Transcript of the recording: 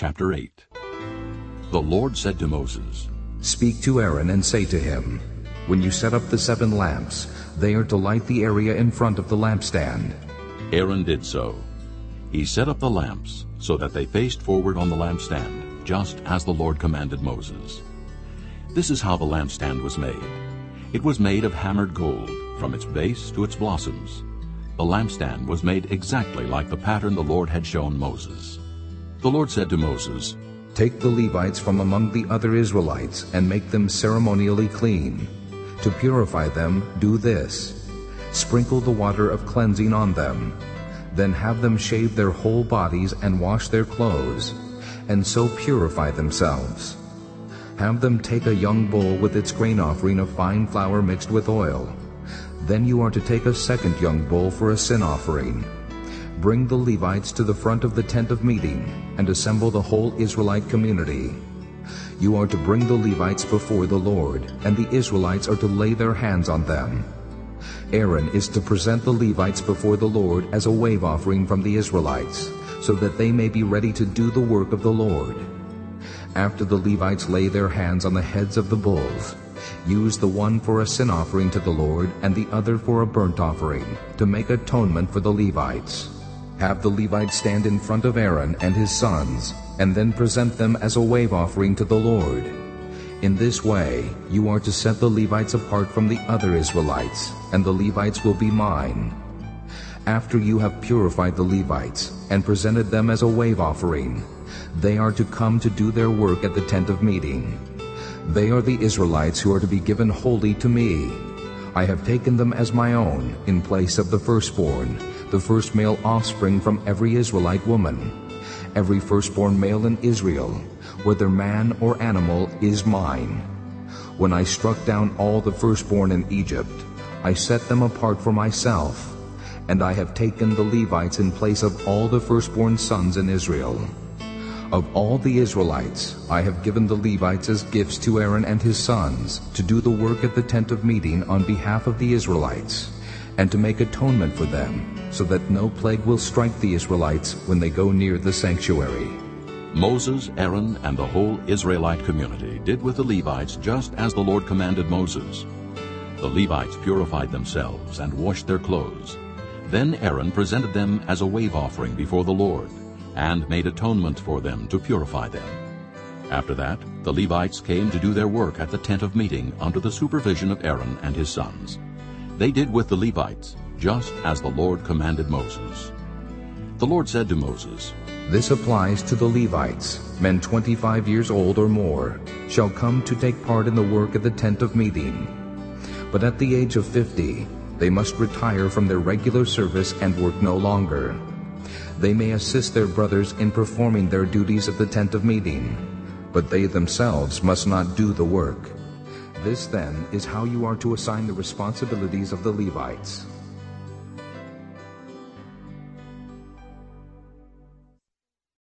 Chapter 8 The Lord said to Moses, Speak to Aaron and say to him, When you set up the seven lamps, they are to light the area in front of the lampstand. Aaron did so. He set up the lamps so that they faced forward on the lampstand, just as the Lord commanded Moses. This is how the lampstand was made. It was made of hammered gold, from its base to its blossoms. The lampstand was made exactly like the pattern the Lord had shown Moses. The Lord said to Moses, Take the Levites from among the other Israelites and make them ceremonially clean. To purify them, do this. Sprinkle the water of cleansing on them. Then have them shave their whole bodies and wash their clothes, and so purify themselves. Have them take a young bull with its grain offering of fine flour mixed with oil. Then you are to take a second young bull for a sin offering. Bring the Levites to the front of the tent of meeting, and assemble the whole Israelite community. You are to bring the Levites before the Lord, and the Israelites are to lay their hands on them. Aaron is to present the Levites before the Lord as a wave offering from the Israelites, so that they may be ready to do the work of the Lord. After the Levites lay their hands on the heads of the bulls, use the one for a sin offering to the Lord and the other for a burnt offering, to make atonement for the Levites. Have the Levites stand in front of Aaron and his sons, and then present them as a wave offering to the Lord. In this way, you are to set the Levites apart from the other Israelites, and the Levites will be mine. After you have purified the Levites and presented them as a wave offering, they are to come to do their work at the tent of meeting. They are the Israelites who are to be given wholly to me. I have taken them as my own in place of the firstborn, the first male offspring from every Israelite woman. Every firstborn male in Israel, whether man or animal, is mine. When I struck down all the firstborn in Egypt, I set them apart for myself, and I have taken the Levites in place of all the firstborn sons in Israel. Of all the Israelites, I have given the Levites as gifts to Aaron and his sons to do the work at the tent of meeting on behalf of the Israelites, and to make atonement for them, so that no plague will strike the Israelites when they go near the sanctuary. Moses, Aaron, and the whole Israelite community did with the Levites just as the Lord commanded Moses. The Levites purified themselves and washed their clothes. Then Aaron presented them as a wave offering before the Lord, and made atonement for them to purify them. After that, the Levites came to do their work at the tent of meeting under the supervision of Aaron and his sons. They did with the Levites just as the Lord commanded Moses. The Lord said to Moses, This applies to the Levites. Men 25 years old or more shall come to take part in the work at the tent of meeting. But at the age of 50, they must retire from their regular service and work no longer. They may assist their brothers in performing their duties at the tent of meeting, but they themselves must not do the work. This then is how you are to assign the responsibilities of the Levites.